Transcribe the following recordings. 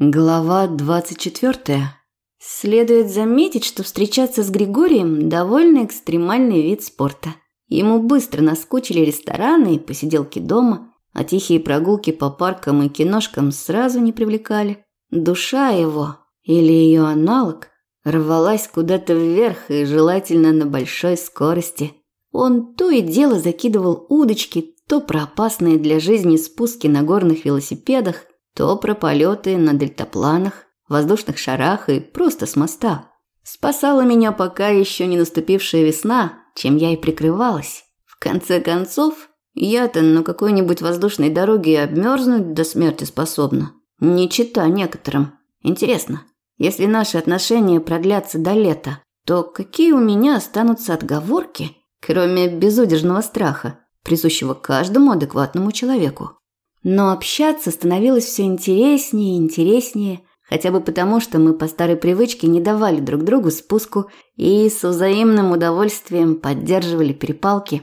Глава 24. Следует заметить, что встречаться с Григорием – довольно экстремальный вид спорта. Ему быстро наскучили рестораны и посиделки дома, а тихие прогулки по паркам и киношкам сразу не привлекали. Душа его, или ее аналог, рвалась куда-то вверх и желательно на большой скорости. Он то и дело закидывал удочки, то про опасные для жизни спуски на горных велосипедах, то про полеты на дельтапланах, воздушных шарах и просто с моста. Спасала меня пока еще не наступившая весна, чем я и прикрывалась. В конце концов, я-то на какой-нибудь воздушной дороге обмерзнуть до смерти способна. Не чита некоторым. Интересно, если наши отношения продлятся до лета, то какие у меня останутся отговорки, кроме безудержного страха, присущего каждому адекватному человеку? Но общаться становилось все интереснее и интереснее, хотя бы потому, что мы по старой привычке не давали друг другу спуску и с взаимным удовольствием поддерживали перепалки.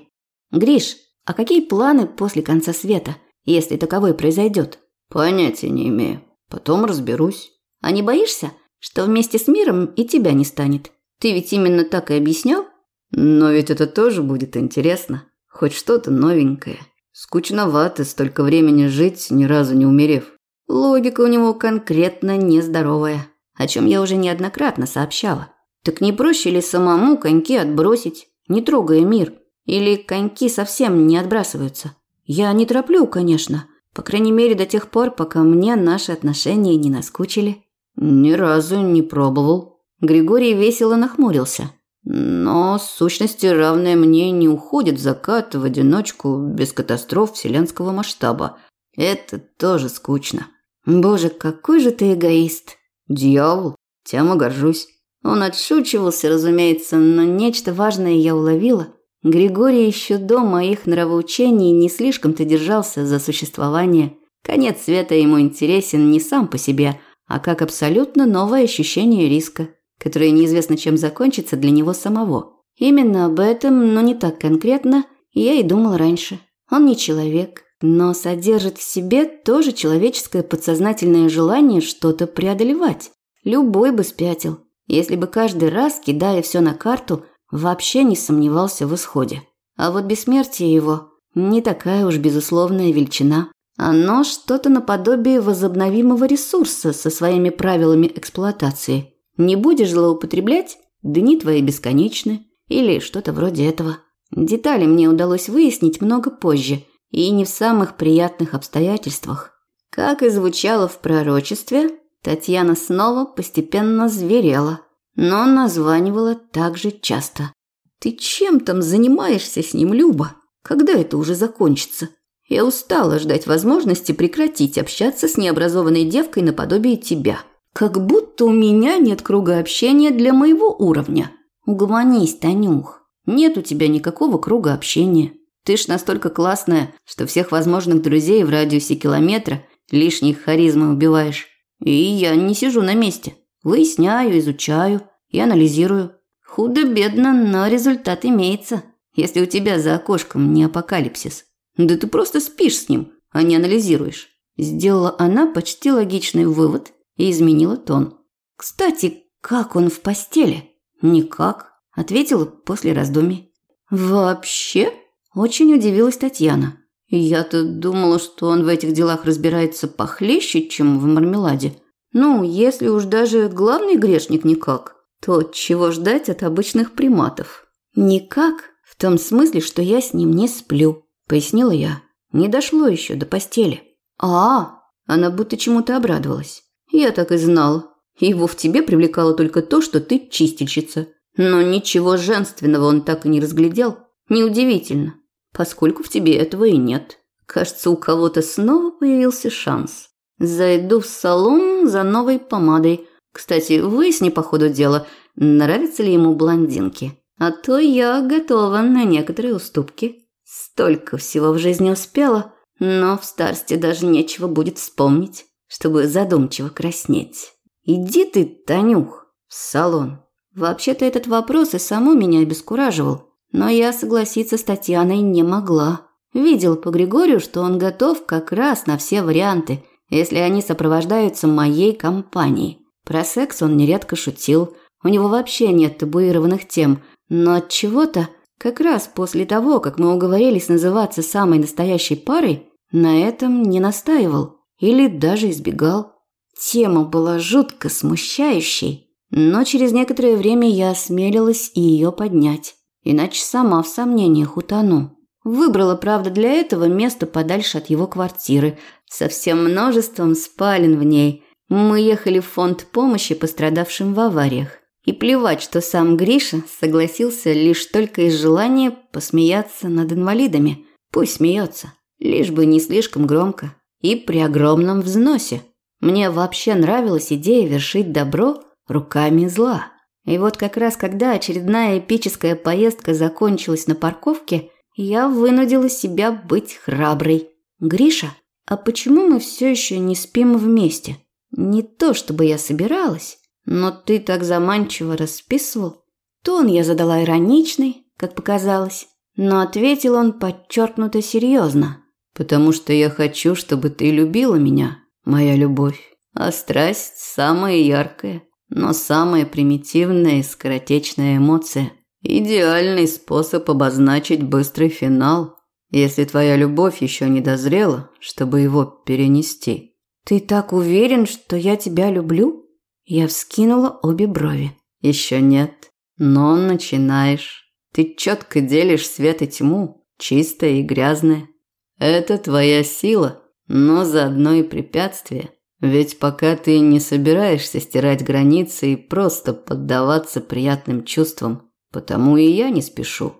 «Гриш, а какие планы после конца света, если таковой произойдет?» «Понятия не имею. Потом разберусь». «А не боишься, что вместе с миром и тебя не станет? Ты ведь именно так и объяснял?» «Но ведь это тоже будет интересно. Хоть что-то новенькое». Скучновато столько времени жить, ни разу не умерев. Логика у него конкретно нездоровая, о чем я уже неоднократно сообщала. Так не проще ли самому коньки отбросить, не трогая мир? Или коньки совсем не отбрасываются? Я не тороплю, конечно. По крайней мере, до тех пор, пока мне наши отношения не наскучили. Ни разу не пробовал. Григорий весело нахмурился. Но сущности равное мне не уходит в закат в одиночку без катастроф вселенского масштаба. Это тоже скучно. Боже, какой же ты эгоист. Дьявол, тем и горжусь. Он отшучивался, разумеется, но нечто важное я уловила. Григорий еще до моих нравоучений не слишком-то держался за существование. Конец света ему интересен не сам по себе, а как абсолютно новое ощущение риска которое неизвестно чем закончится для него самого. Именно об этом, но не так конкретно, я и думал раньше. Он не человек, но содержит в себе тоже человеческое подсознательное желание что-то преодолевать. Любой бы спятил, если бы каждый раз, кидая все на карту, вообще не сомневался в исходе. А вот бессмертие его не такая уж безусловная величина. Оно что-то наподобие возобновимого ресурса со своими правилами эксплуатации – не будешь злоупотреблять, дни твои бесконечны или что-то вроде этого. Детали мне удалось выяснить много позже и не в самых приятных обстоятельствах. Как и звучало в пророчестве, Татьяна снова постепенно зверела, но названивала так же часто. «Ты чем там занимаешься с ним, Люба? Когда это уже закончится?» Я устала ждать возможности прекратить общаться с необразованной девкой наподобие тебя. Как будто у меня нет круга общения для моего уровня. Угомонись, Танюх. Нет у тебя никакого круга общения. Ты ж настолько классная, что всех возможных друзей в радиусе километра лишних харизмы убиваешь. И я не сижу на месте. Выясняю, изучаю и анализирую. Худо-бедно, но результат имеется, если у тебя за окошком не апокалипсис. Да ты просто спишь с ним, а не анализируешь. Сделала она почти логичный вывод и изменила тон. «Кстати, как он в постели?» «Никак», – ответила после раздумий. «Вообще?» – очень удивилась Татьяна. «Я-то думала, что он в этих делах разбирается похлеще, чем в мармеладе. Ну, если уж даже главный грешник никак, то чего ждать от обычных приматов?» «Никак, в том смысле, что я с ним не сплю», – пояснила я. «Не дошло еще до постели». «А, она будто чему-то обрадовалась. Я так и знал. Его в тебе привлекало только то, что ты чистильщица. Но ничего женственного он так и не разглядел. Неудивительно, поскольку в тебе этого и нет. Кажется, у кого-то снова появился шанс. Зайду в салон за новой помадой. Кстати, выясни по ходу дела, нравятся ли ему блондинки. А то я готова на некоторые уступки. Столько всего в жизни успела, но в старости даже нечего будет вспомнить чтобы задумчиво краснеть. «Иди ты, Танюх, в салон». Вообще-то этот вопрос и само меня обескураживал, но я согласиться с Татьяной не могла. Видел по Григорию, что он готов как раз на все варианты, если они сопровождаются моей компанией. Про секс он нередко шутил. У него вообще нет табуированных тем, но от чего-то как раз после того, как мы уговорились называться самой настоящей парой, на этом не настаивал или даже избегал. Тема была жутко смущающей, но через некоторое время я осмелилась и ее поднять, иначе сама в сомнениях утону. Выбрала, правда, для этого место подальше от его квартиры, со всем множеством спален в ней. Мы ехали в фонд помощи пострадавшим в авариях. И плевать, что сам Гриша согласился лишь только из желания посмеяться над инвалидами. Пусть смеется, лишь бы не слишком громко и при огромном взносе. Мне вообще нравилась идея вершить добро руками зла. И вот как раз когда очередная эпическая поездка закончилась на парковке, я вынудила себя быть храброй. «Гриша, а почему мы все еще не спим вместе? Не то чтобы я собиралась, но ты так заманчиво расписывал. Тон я задала ироничный, как показалось, но ответил он подчеркнуто серьезно. «Потому что я хочу, чтобы ты любила меня, моя любовь. А страсть – самая яркая, но самая примитивная и скоротечная эмоция. Идеальный способ обозначить быстрый финал, если твоя любовь еще не дозрела, чтобы его перенести». «Ты так уверен, что я тебя люблю?» Я вскинула обе брови. Еще нет, но начинаешь. Ты четко делишь свет и тьму, чистое и грязное. Это твоя сила, но заодно и препятствие. Ведь пока ты не собираешься стирать границы и просто поддаваться приятным чувствам, потому и я не спешу.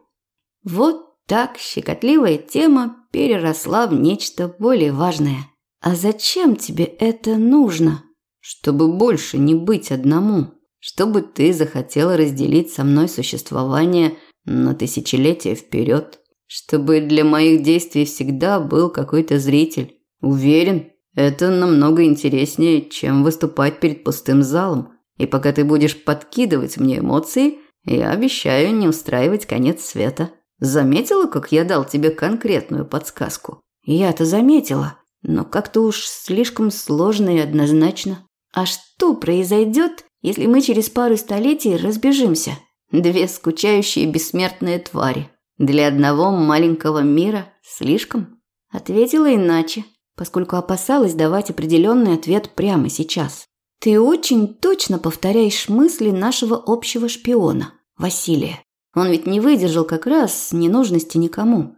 Вот так щекотливая тема переросла в нечто более важное. А зачем тебе это нужно? чтобы больше не быть одному, чтобы ты захотела разделить со мной существование на тысячелетия вперед, чтобы для моих действий всегда был какой-то зритель. Уверен, это намного интереснее, чем выступать перед пустым залом. И пока ты будешь подкидывать мне эмоции, я обещаю не устраивать конец света. Заметила, как я дал тебе конкретную подсказку? Я-то заметила, но как-то уж слишком сложно и однозначно. А что произойдет, если мы через пару столетий разбежимся? Две скучающие бессмертные твари. Для одного маленького мира слишком? Ответила иначе, поскольку опасалась давать определенный ответ прямо сейчас. Ты очень точно повторяешь мысли нашего общего шпиона, Василия. Он ведь не выдержал как раз ненужности никому.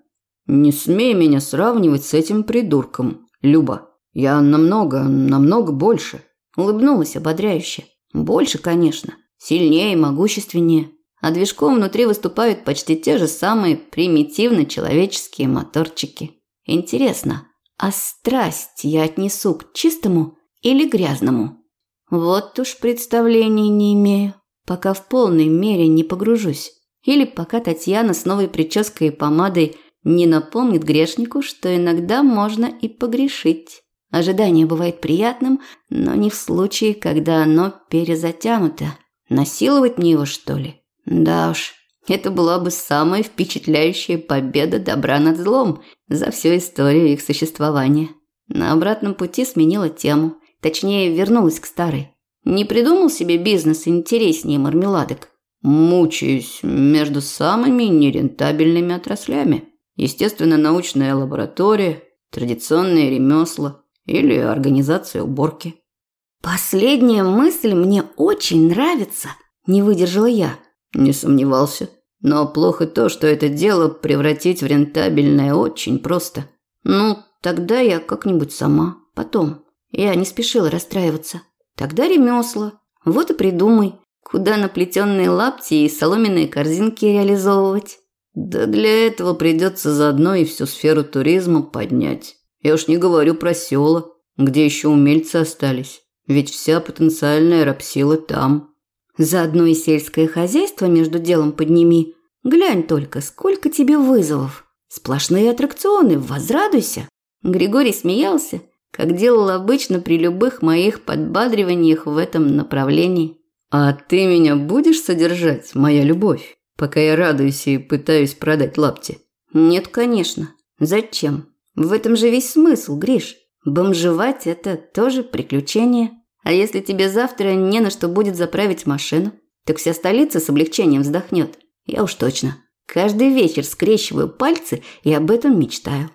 Не смей меня сравнивать с этим придурком, Люба. Я намного, намного больше. Улыбнулась ободряюще. Больше, конечно. Сильнее, могущественнее. А движком внутри выступают почти те же самые примитивно-человеческие моторчики. Интересно, а страсть я отнесу к чистому или грязному? Вот уж представления не имею, пока в полной мере не погружусь. Или пока Татьяна с новой прической и помадой не напомнит грешнику, что иногда можно и погрешить. Ожидание бывает приятным, но не в случае, когда оно перезатянуто. Насиловать мне его, что ли? Да уж, это была бы самая впечатляющая победа добра над злом за всю историю их существования. На обратном пути сменила тему, точнее, вернулась к старой. Не придумал себе бизнес интереснее мармеладок. Мучаюсь между самыми нерентабельными отраслями. Естественно, научная лаборатория, традиционные ремесла – или организация уборки. Последняя мысль мне очень нравится, не выдержала я. Не сомневался. Но плохо то, что это дело превратить в рентабельное очень просто. Ну, тогда я как-нибудь сама, потом. Я не спешила расстраиваться. Тогда ремесла. Вот и придумай, куда наплетенные лапти и соломенные корзинки реализовывать. Да для этого придется заодно и всю сферу туризма поднять. Я уж не говорю про села, где еще умельцы остались. Ведь вся потенциальная рабсила там. Заодно и сельское хозяйство между делом подними. Глянь только, сколько тебе вызовов. Сплошные аттракционы, возрадуйся. Григорий смеялся, как делал обычно при любых моих подбадриваниях в этом направлении. А ты меня будешь содержать, моя любовь, пока я радуюсь и пытаюсь продать лапти? Нет, конечно. Зачем? В этом же весь смысл, Гриш. Бомжевать – это тоже приключение. А если тебе завтра не на что будет заправить машину, так вся столица с облегчением вздохнет. Я уж точно. Каждый вечер скрещиваю пальцы и об этом мечтаю.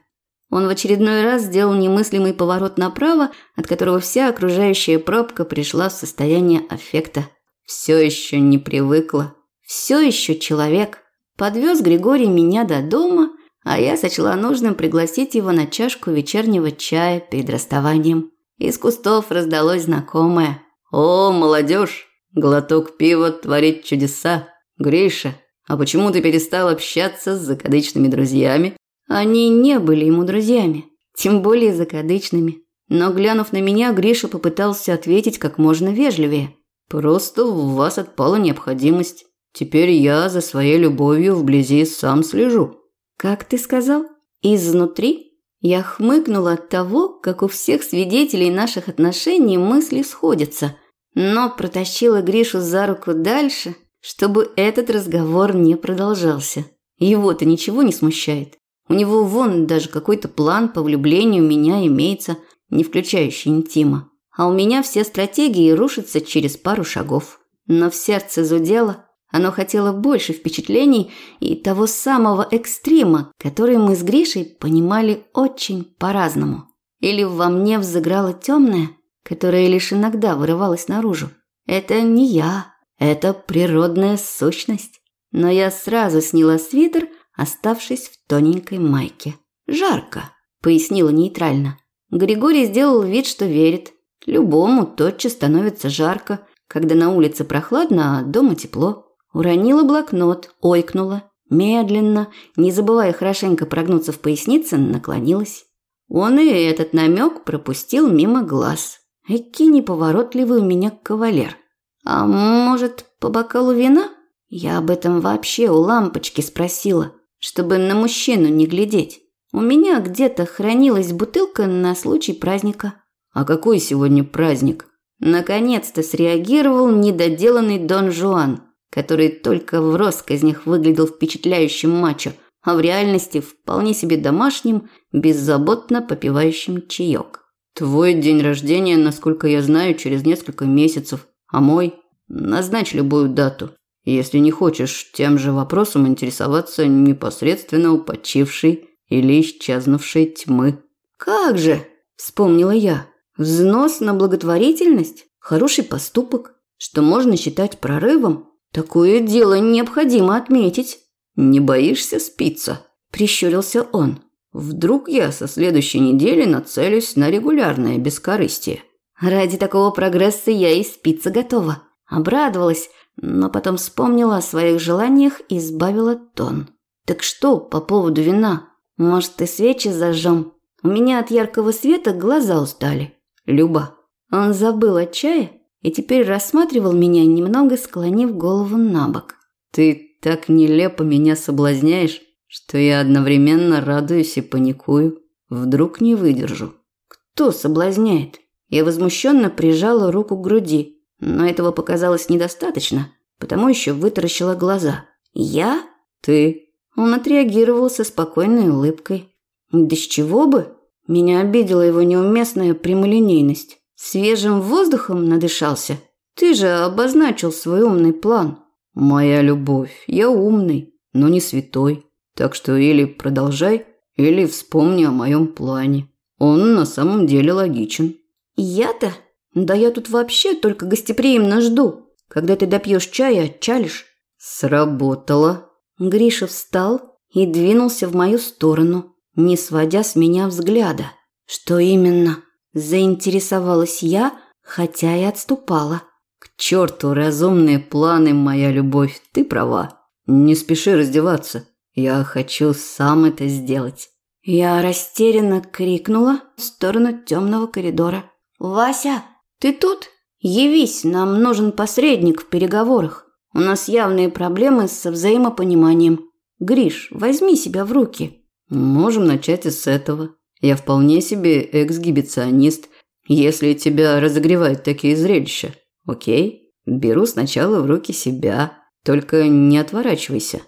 Он в очередной раз сделал немыслимый поворот направо, от которого вся окружающая пробка пришла в состояние аффекта. Все еще не привыкла. Все еще человек. Подвез Григорий меня до дома, а я сочла нужным пригласить его на чашку вечернего чая перед расставанием. Из кустов раздалось знакомое. «О, молодежь! Глоток пива творит чудеса! Гриша, а почему ты перестал общаться с закадычными друзьями?» Они не были ему друзьями, тем более закадычными. Но глянув на меня, Гриша попытался ответить как можно вежливее. «Просто в вас отпала необходимость. Теперь я за своей любовью вблизи сам слежу». «Как ты сказал? Изнутри?» Я хмыкнула от того, как у всех свидетелей наших отношений мысли сходятся, но протащила Гришу за руку дальше, чтобы этот разговор не продолжался. Его-то ничего не смущает. У него вон даже какой-то план по влюблению меня имеется, не включающий интима. А у меня все стратегии рушатся через пару шагов. Но в сердце зудело, оно хотело больше впечатлений и того самого экстрима, который мы с Гришей понимали очень по-разному. Или во мне взыграло темное, которое лишь иногда вырывалось наружу. Это не я, это природная сущность. Но я сразу сняла свитер – оставшись в тоненькой майке. «Жарко», – пояснила нейтрально. Григорий сделал вид, что верит. Любому тотчас становится жарко, когда на улице прохладно, а дома тепло. Уронила блокнот, ойкнула, медленно, не забывая хорошенько прогнуться в пояснице, наклонилась. Он и этот намек пропустил мимо глаз. Эки неповоротливый у меня кавалер. А может, по бокалу вина? Я об этом вообще у лампочки спросила чтобы на мужчину не глядеть. У меня где-то хранилась бутылка на случай праздника. А какой сегодня праздник? Наконец-то среагировал недоделанный Дон Жуан, который только в россказнях выглядел впечатляющим мачо, а в реальности вполне себе домашним, беззаботно попивающим чаек. Твой день рождения, насколько я знаю, через несколько месяцев, а мой назначь любую дату. Если не хочешь тем же вопросом интересоваться непосредственно у почившей или исчезнувшей тьмы. «Как же!» – вспомнила я. «Взнос на благотворительность – хороший поступок, что можно считать прорывом. Такое дело необходимо отметить». «Не боишься спиться?» – прищурился он. «Вдруг я со следующей недели нацелюсь на регулярное бескорыстие?» «Ради такого прогресса я и спиться готова». Обрадовалась – но потом вспомнила о своих желаниях и сбавила тон. «Так что по поводу вина? Может, и свечи зажжем? У меня от яркого света глаза устали». «Люба». Он забыл о чае и теперь рассматривал меня, немного склонив голову на бок. «Ты так нелепо меня соблазняешь, что я одновременно радуюсь и паникую. Вдруг не выдержу». «Кто соблазняет?» Я возмущенно прижала руку к груди. Но этого показалось недостаточно, потому еще вытаращила глаза. «Я? Ты?» Он отреагировал со спокойной улыбкой. «Да с чего бы?» Меня обидела его неуместная прямолинейность. Свежим воздухом надышался. Ты же обозначил свой умный план. Моя любовь, я умный, но не святой. Так что или продолжай, или вспомни о моем плане. Он на самом деле логичен. Я-то да я тут вообще только гостеприимно жду. Когда ты допьешь чая, отчалишь. Сработало. Гриша встал и двинулся в мою сторону, не сводя с меня взгляда. Что именно? Заинтересовалась я, хотя и отступала. К черту разумные планы, моя любовь, ты права. Не спеши раздеваться. Я хочу сам это сделать. Я растерянно крикнула в сторону темного коридора. «Вася, «Ты тут? Явись, нам нужен посредник в переговорах. У нас явные проблемы со взаимопониманием. Гриш, возьми себя в руки». «Можем начать и с этого. Я вполне себе эксгибиционист, если тебя разогревают такие зрелища. Окей? Беру сначала в руки себя, только не отворачивайся».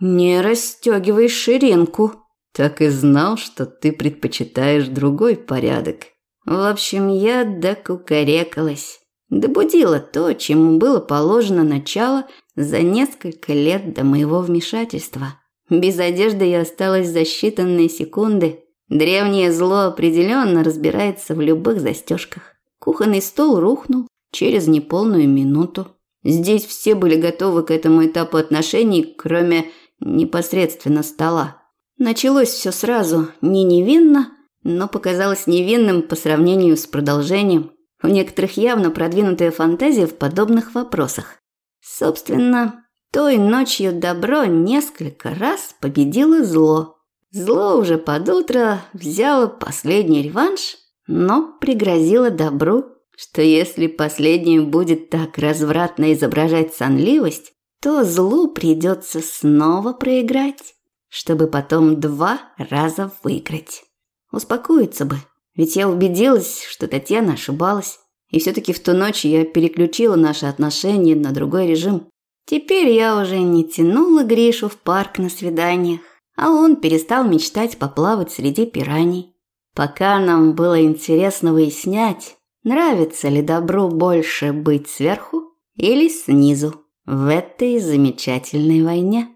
«Не расстегивай ширинку». «Так и знал, что ты предпочитаешь другой порядок». В общем, я докукарекалась. Добудила то, чему было положено начало за несколько лет до моего вмешательства. Без одежды я осталась за считанные секунды. Древнее зло определенно разбирается в любых застежках. Кухонный стол рухнул через неполную минуту. Здесь все были готовы к этому этапу отношений, кроме непосредственно стола. Началось все сразу, не невинно, но показалось невинным по сравнению с продолжением. У некоторых явно продвинутая фантазия в подобных вопросах. Собственно, той ночью добро несколько раз победило зло. Зло уже под утро взяло последний реванш, но пригрозило добру, что если последнее будет так развратно изображать сонливость, то злу придется снова проиграть, чтобы потом два раза выиграть. Успокоиться бы, ведь я убедилась, что Татьяна ошибалась. И все-таки в ту ночь я переключила наши отношения на другой режим. Теперь я уже не тянула Гришу в парк на свиданиях, а он перестал мечтать поплавать среди пираний. Пока нам было интересно выяснять, нравится ли добру больше быть сверху или снизу в этой замечательной войне.